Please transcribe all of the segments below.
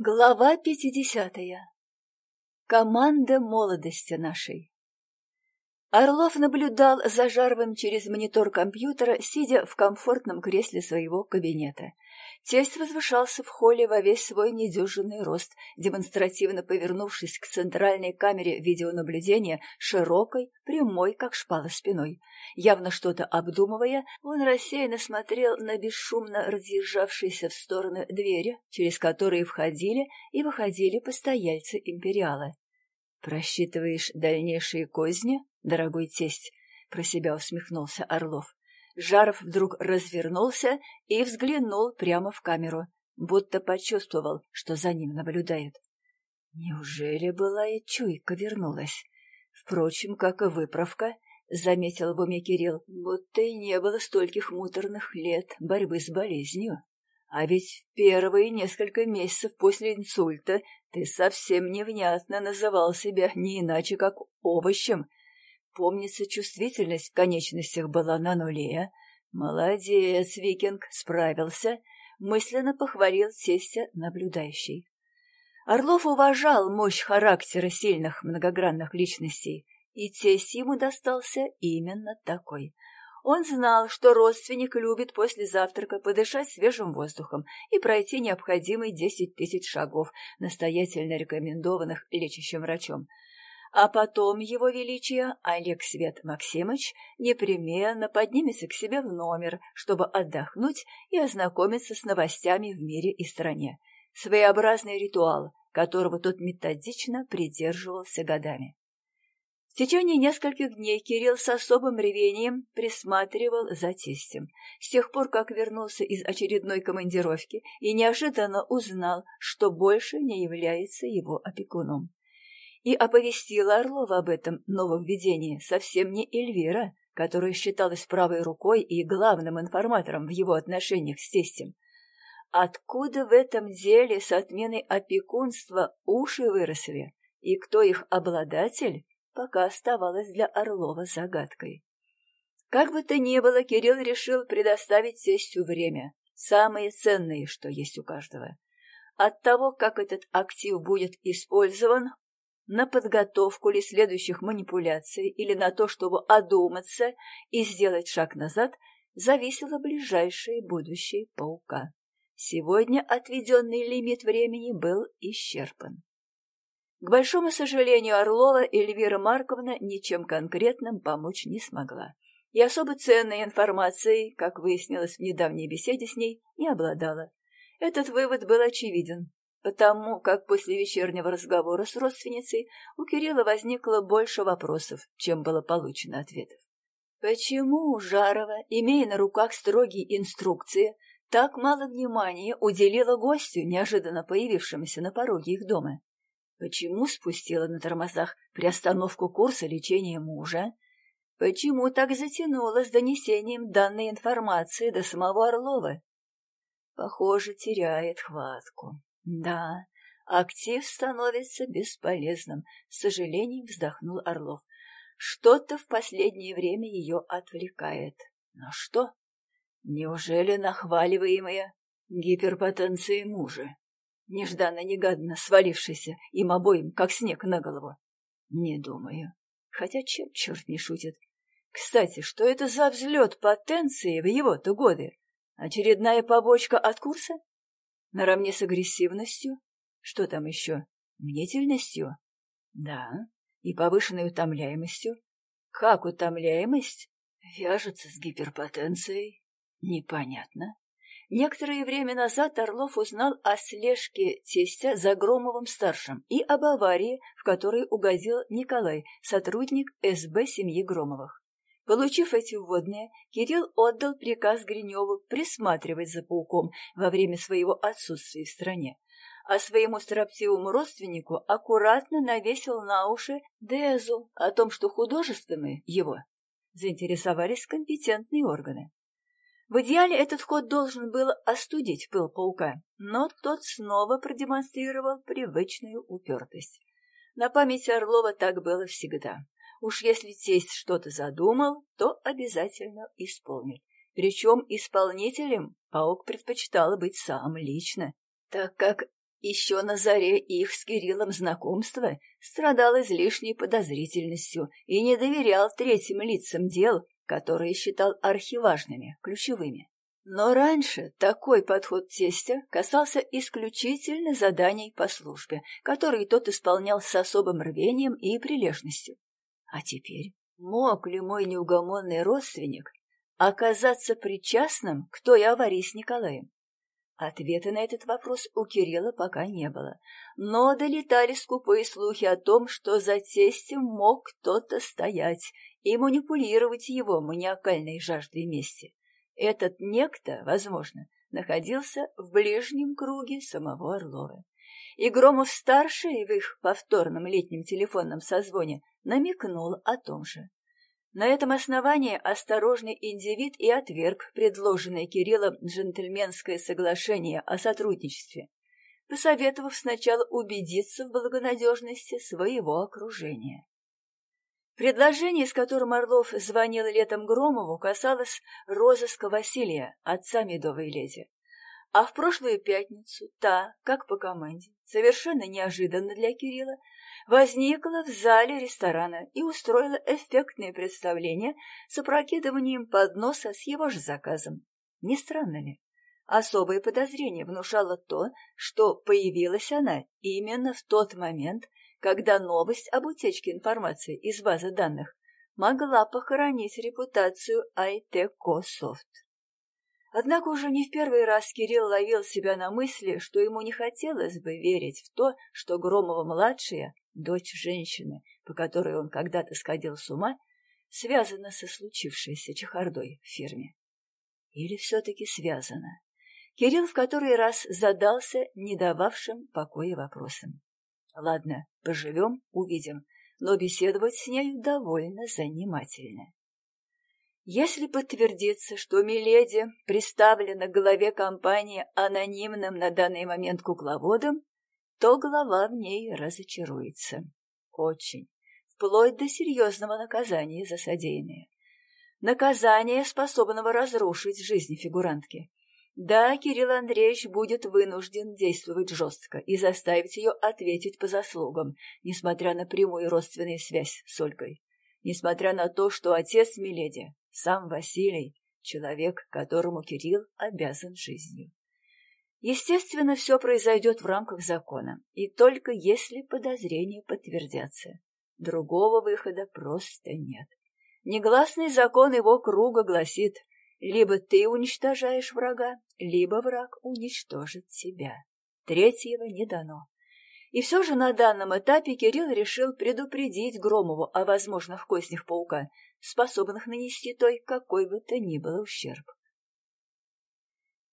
Глава пятидесятая. Команда молодости нашей. Орлов наблюдал за Жаровым через монитор компьютера, сидя в комфортном кресле своего кабинета. Тесть возвышался в холле во весь свой недюжинный рост, демонстративно повернувшись к центральной камере видеонаблюдения широкой, прямой, как шпала спиной. Явно что-то обдумывая, он рассеянно смотрел на бесшумно разъезжавшиеся в стороны двери, через которые входили и выходили постояльцы империала. «Просчитываешь дальнейшие козни?» дорогой тесть, — про себя усмехнулся Орлов. Жаров вдруг развернулся и взглянул прямо в камеру, будто почувствовал, что за ним наблюдают. Неужели былая чуйка вернулась? Впрочем, как и выправка, — заметил в уме Кирилл, — будто и не было стольких муторных лет борьбы с болезнью. А ведь в первые несколько месяцев после инсульта ты совсем невнятно называл себя не иначе, как овощем, Помнится, чувствительность в конечностях была на нуле. Молодец, викинг, справился. Мысленно похвалил тестя наблюдающий. Орлов уважал мощь характера сильных многогранных личностей, и тесть ему достался именно такой. Он знал, что родственник любит после завтрака подышать свежим воздухом и пройти необходимые десять тысяч шагов, настоятельно рекомендованных лечащим врачом а потом его величие Олег Свет Максимович непременно поднимется к себе в номер, чтобы отдохнуть и ознакомиться с новостями в мире и стране. Своеобразный ритуал, которого тот методично придерживался годами. В течение нескольких дней Кирилл с особым ревением присматривал за тестем, с тех пор, как вернулся из очередной командировки и неожиданно узнал, что больше не является его опекуном и оповестила Орлова об этом нововведении совсем не Эльвира, которая считалась правой рукой и главным информатором в его отношениях с тестем. Откуда в этом деле с отменой опекунства уши выросли, и кто их обладатель, пока оставалось для Орлова загадкой. Как бы то ни было, Кирилл решил предоставить тестю время, самое ценное, что есть у каждого. От того, как этот актив будет использован, на подготовку ли следующих манипуляций или на то, чтобы одуматься и сделать шаг назад, зависело ближайшее будущее паука. Сегодня отведенный лимит времени был исчерпан. К большому сожалению, Орлова Эльвира Марковна ничем конкретным помочь не смогла. И особо ценной информацией, как выяснилось в недавней беседе с ней, не обладала. Этот вывод был очевиден потому как после вечернего разговора с родственницей у Кирилла возникло больше вопросов, чем было получено ответов. Почему Жарова, имея на руках строгие инструкции, так мало внимания уделила гостю, неожиданно появившемуся на пороге их дома? Почему спустила на тормозах приостановку курса лечения мужа? Почему так затянула с донесением данной информации до самого Орлова? Похоже, теряет хватку. Да, актив становится бесполезным, с сожалением вздохнул Орлов. Что-то в последнее время ее отвлекает. Но что? Неужели нахваливаемая гиперпотенция мужа? Нежданно-негаданно свалившийся им обоим, как снег на голову. Не думаю. Хотя чем черт не шутит. Кстати, что это за взлет потенции в его-то годы? Очередная побочка от курса? Наравне с агрессивностью? Что там еще? Мнительностью? Да. И повышенной утомляемостью? Как утомляемость вяжется с гиперпотенцией? Непонятно. Некоторое время назад Орлов узнал о слежке тестя за Громовым-старшим и об аварии, в которой угодил Николай, сотрудник СБ семьи Громовых. Получив эти вводные, Кирилл отдал приказ Гриневу присматривать за пауком во время своего отсутствия в стране, а своему строптивому родственнику аккуратно навесил на уши Дезу о том, что художествами его заинтересовались компетентные органы. В идеале этот ход должен был остудить пыл паука, но тот снова продемонстрировал привычную упертость. На памяти Орлова так было всегда. Уж если тесть что-то задумал, то обязательно исполнит. Причем исполнителем паук предпочитал быть сам лично, так как еще на заре их с Кириллом знакомства страдал излишней подозрительностью и не доверял третьим лицам дел, которые считал архиважными, ключевыми. Но раньше такой подход тестя касался исключительно заданий по службе, которые тот исполнял с особым рвением и прилежностью. А теперь мог ли мой неугомонный родственник оказаться причастным к той аварии с Николаем? Ответа на этот вопрос у Кирилла пока не было, но долетали скупые слухи о том, что за тестем мог кто-то стоять и манипулировать его маниакальной жаждой мести. Этот некто, возможно, находился в ближнем круге самого Орлова. И Громов-старший в их повторном летнем телефонном созвоне намекнул о том же. На этом основании осторожный индивид и отверг предложенное Кириллом джентльменское соглашение о сотрудничестве, посоветовав сначала убедиться в благонадежности своего окружения. Предложение, с которым Орлов звонил летом Громову, касалось розыска Василия, отца медовой леди. А в прошлую пятницу та, как по команде, совершенно неожиданно для Кирилла, возникла в зале ресторана и устроила эффектное представление с опрокидыванием подноса с его же заказом. Не странно ли? Особое подозрение внушало то, что появилась она именно в тот момент, когда новость об утечке информации из базы данных могла похоронить репутацию Айтеко Софт. Однако уже не в первый раз Кирилл ловил себя на мысли, что ему не хотелось бы верить в то, что Громова-младшая, дочь женщины, по которой он когда-то сходил с ума, связана со случившейся чехардой в фирме. Или все-таки связана? Кирилл в который раз задался не дававшим покоя вопросом. Ладно, поживем, увидим, но беседовать с нею довольно занимательно. Если подтвердится, что Миледи представлена главе компании анонимным на данный момент кукловодом, то глава в ней разочаруется. Очень. Вплоть до серьезного наказания за содеянное. Наказание, способного разрушить жизнь фигурантки. Да, Кирилл Андреевич будет вынужден действовать жестко и заставить ее ответить по заслугам, несмотря на прямую родственную связь с Ольгой. Несмотря на то, что отец Миледи, сам Василий, человек, которому Кирилл обязан жизнью. Естественно, все произойдет в рамках закона, и только если подозрения подтвердятся. Другого выхода просто нет. Негласный закон его круга гласит либо ты уничтожаешь врага, либо враг уничтожит тебя. Третьего не дано. И все же на данном этапе Кирилл решил предупредить Громову о возможных кознях паука, способных нанести той какой бы то ни было ущерб.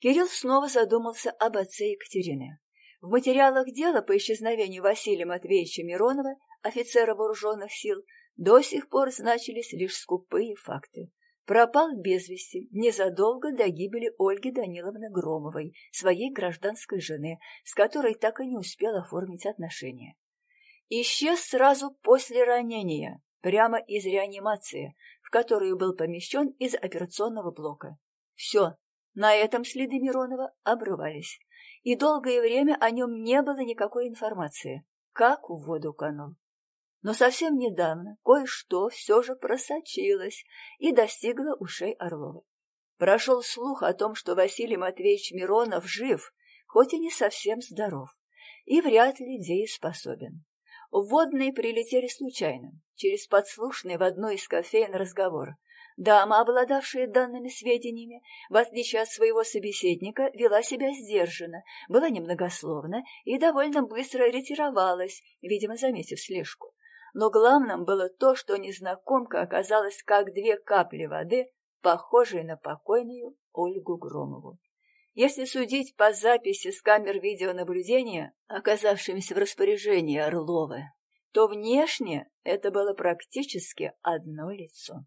Кирилл снова задумался об отце Екатерины. В материалах дела по исчезновению Василия Матвеевича Миронова, офицера вооруженных сил, до сих пор значились лишь скупые факты пропал без вести незадолго до гибели Ольги Даниловны Громовой, своей гражданской жены, с которой так и не успел оформить отношения. Исчез сразу после ранения, прямо из реанимации, в которую был помещен из операционного блока. Все, на этом следы Миронова обрывались, и долгое время о нем не было никакой информации, как в воду канул. Но совсем недавно кое-что все же просочилось и достигло ушей Орлова. Прошел слух о том, что Василий Матвеевич Миронов жив, хоть и не совсем здоров, и вряд ли дееспособен. Вводные прилетели случайно, через подслушанный в одной из кофеин разговор. Дама, обладавшая данными сведениями, в отличие от своего собеседника, вела себя сдержанно, была немногословна и довольно быстро ретировалась, видимо, заметив слежку но главным было то, что незнакомка оказалась как две капли воды, похожей на покойную Ольгу Громову. Если судить по записи с камер видеонаблюдения, оказавшимся в распоряжении Орлова, то внешне это было практически одно лицо.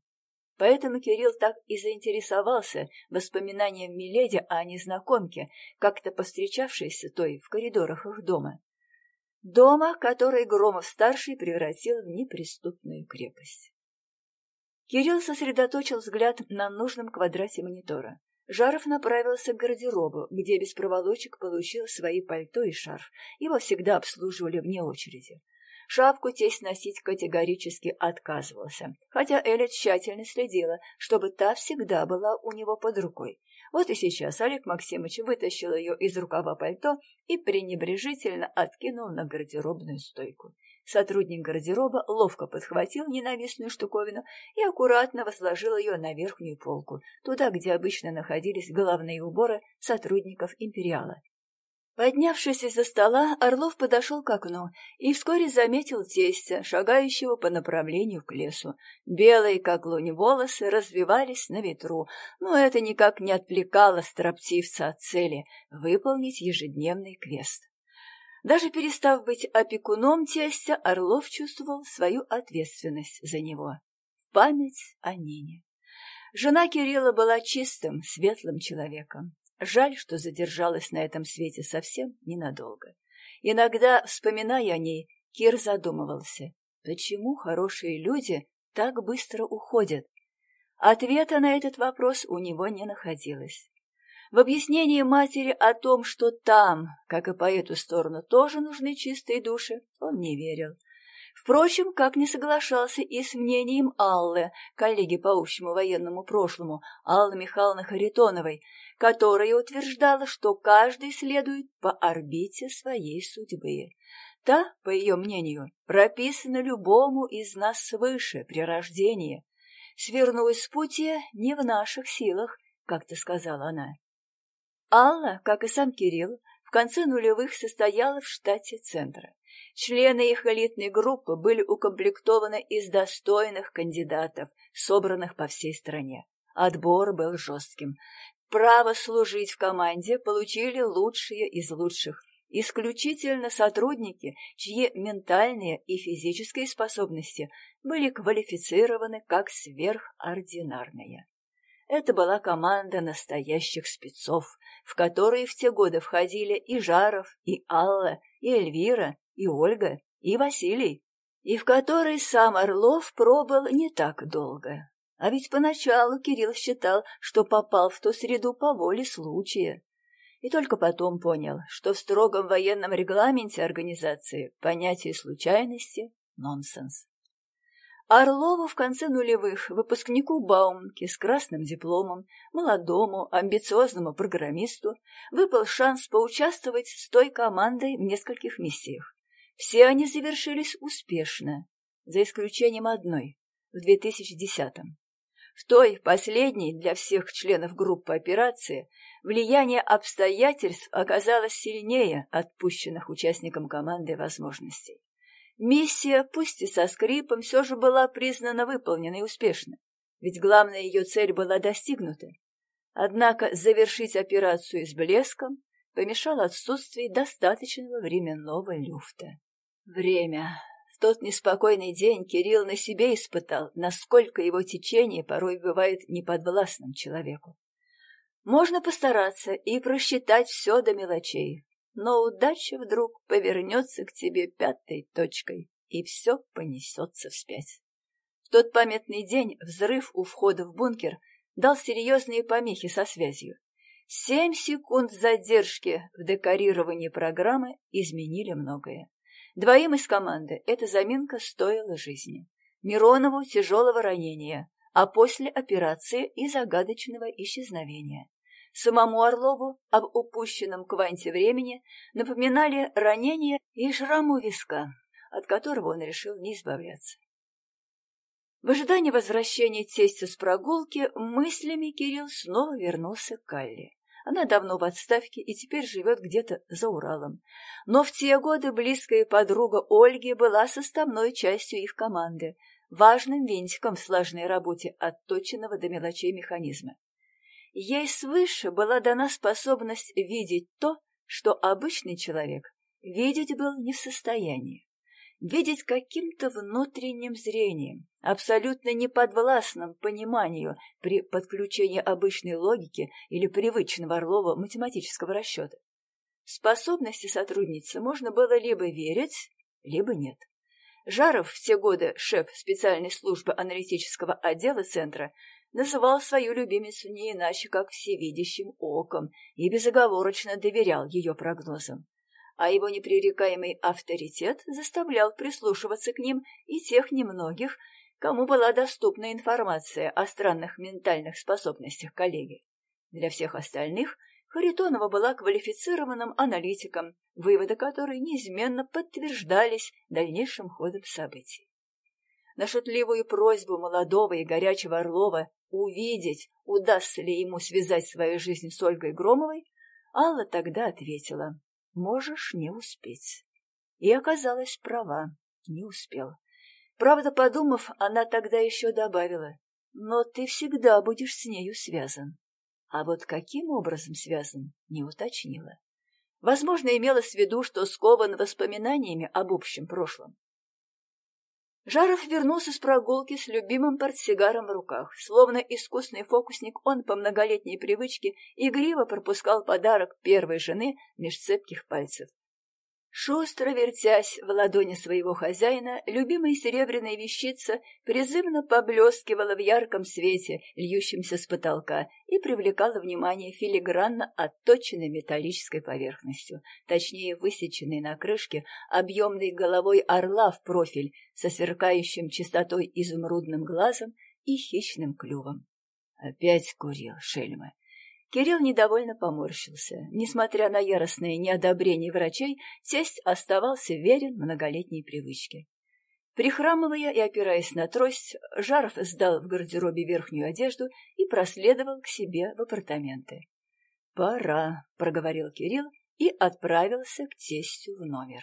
Поэтому Кирилл так и заинтересовался воспоминанием Миледи о незнакомке, как-то повстречавшейся той в коридорах их дома. Дома, который Громов-старший превратил в неприступную крепость. Кирилл сосредоточил взгляд на нужном квадрате монитора. Жаров направился к гардеробу, где без проволочек получил свои пальто и шарф. Его всегда обслуживали вне очереди. Шапку тесть носить категорически отказывался, хотя Эля тщательно следила, чтобы та всегда была у него под рукой. Вот и сейчас Олег Максимович вытащил ее из рукава пальто и пренебрежительно откинул на гардеробную стойку. Сотрудник гардероба ловко подхватил ненавистную штуковину и аккуратно возложил ее на верхнюю полку, туда, где обычно находились головные уборы сотрудников «Империала». Поднявшись из-за стола, Орлов подошел к окну и вскоре заметил тестя, шагающего по направлению к лесу. Белые, как лунь, волосы развивались на ветру, но это никак не отвлекало строптивца от цели — выполнить ежедневный квест. Даже перестав быть опекуном тестя, Орлов чувствовал свою ответственность за него. В память о Нине. Жена Кирилла была чистым, светлым человеком. Жаль, что задержалась на этом свете совсем ненадолго. Иногда, вспоминая о ней, Кир задумывался, почему хорошие люди так быстро уходят. Ответа на этот вопрос у него не находилось. В объяснении матери о том, что там, как и по эту сторону, тоже нужны чистые души, он не верил. Впрочем, как не соглашался и с мнением Аллы, коллеги по общему военному прошлому, Аллы Михайловны Харитоновой, которая утверждала, что каждый следует по орбите своей судьбы. Та, по ее мнению, прописана любому из нас свыше при рождении. Свернуть с пути не в наших силах, как-то сказала она. Алла, как и сам Кирилл, в конце нулевых состояла в штате центра. Члены их элитной группы были укомплектованы из достойных кандидатов, собранных по всей стране. Отбор был жестким. Право служить в команде получили лучшие из лучших, исключительно сотрудники, чьи ментальные и физические способности были квалифицированы как сверхординарные. Это была команда настоящих спецов, в которые в те годы входили и Жаров, и Алла, и Эльвира, и Ольга, и Василий, и в которой сам Орлов пробыл не так долго. А ведь поначалу Кирилл считал, что попал в ту среду по воле случая. И только потом понял, что в строгом военном регламенте организации понятие случайности — нонсенс. Орлову в конце нулевых, выпускнику Баумки с красным дипломом, молодому, амбициозному программисту, выпал шанс поучаствовать с той командой в нескольких миссиях. Все они завершились успешно, за исключением одной, в 2010-м. В той, последней для всех членов группы операции, влияние обстоятельств оказалось сильнее отпущенных участникам команды возможностей. Миссия, пусть и со скрипом, все же была признана выполненной успешно, ведь главная ее цель была достигнута. Однако завершить операцию с блеском помешало отсутствие достаточного временного люфта. Время. В тот неспокойный день Кирилл на себе испытал, насколько его течение порой бывает неподвластным человеку. Можно постараться и просчитать все до мелочей, но удача вдруг повернется к тебе пятой точкой, и все понесется вспять. В тот памятный день взрыв у входа в бункер дал серьезные помехи со связью. Семь секунд задержки в декорировании программы изменили многое. Двоим из команды эта заминка стоила жизни. Миронову тяжелого ранения, а после операции и загадочного исчезновения. Самому Орлову об упущенном кванте времени напоминали ранение и шрам у виска, от которого он решил не избавляться. В ожидании возвращения тестя с прогулки мыслями Кирилл снова вернулся к Калле. Она давно в отставке и теперь живет где-то за Уралом. Но в те годы близкая подруга Ольги была составной частью их команды, важным винтиком в сложной работе отточенного до мелочей механизма. Ей свыше была дана способность видеть то, что обычный человек видеть был не в состоянии видеть каким-то внутренним зрением, абсолютно неподвластным пониманию при подключении обычной логики или привычного Орлова математического расчета. Способности сотрудницы можно было либо верить, либо нет. Жаров, в те годы шеф специальной службы аналитического отдела центра, называл свою любимицу не иначе, как всевидящим оком, и безоговорочно доверял ее прогнозам. А его непререкаемый авторитет заставлял прислушиваться к ним и тех немногих, кому была доступна информация о странных ментальных способностях коллеги. Для всех остальных Харитонова была квалифицированным аналитиком, выводы которой неизменно подтверждались дальнейшим ходом событий. На шутливую просьбу молодого и горячего Орлова увидеть, удастся ли ему связать свою жизнь с Ольгой Громовой, Алла тогда ответила «Можешь не успеть». И оказалась права, не успел. Правда, подумав, она тогда еще добавила «Но ты всегда будешь с нею связан». А вот каким образом связан, не уточнила. Возможно, имелось в виду, что скован воспоминаниями об общем прошлом. Жаров вернулся с прогулки с любимым портсигаром в руках. Словно искусный фокусник, он по многолетней привычке игриво пропускал подарок первой жены меж цепких пальцев. Шустро вертясь в ладони своего хозяина, любимая серебряная вещица призывно поблескивала в ярком свете, льющемся с потолка, и привлекала внимание филигранно отточенной металлической поверхностью, точнее высеченной на крышке объемной головой орла в профиль со сверкающим чистотой изумрудным глазом и хищным клювом. Опять курил шельма. Кирилл недовольно поморщился. Несмотря на яростное неодобрение врачей, тесть оставался верен многолетней привычке. Прихрамывая и опираясь на трость, Жаров сдал в гардеробе верхнюю одежду и проследовал к себе в апартаменты. «Пора», — проговорил Кирилл и отправился к тестю в номер.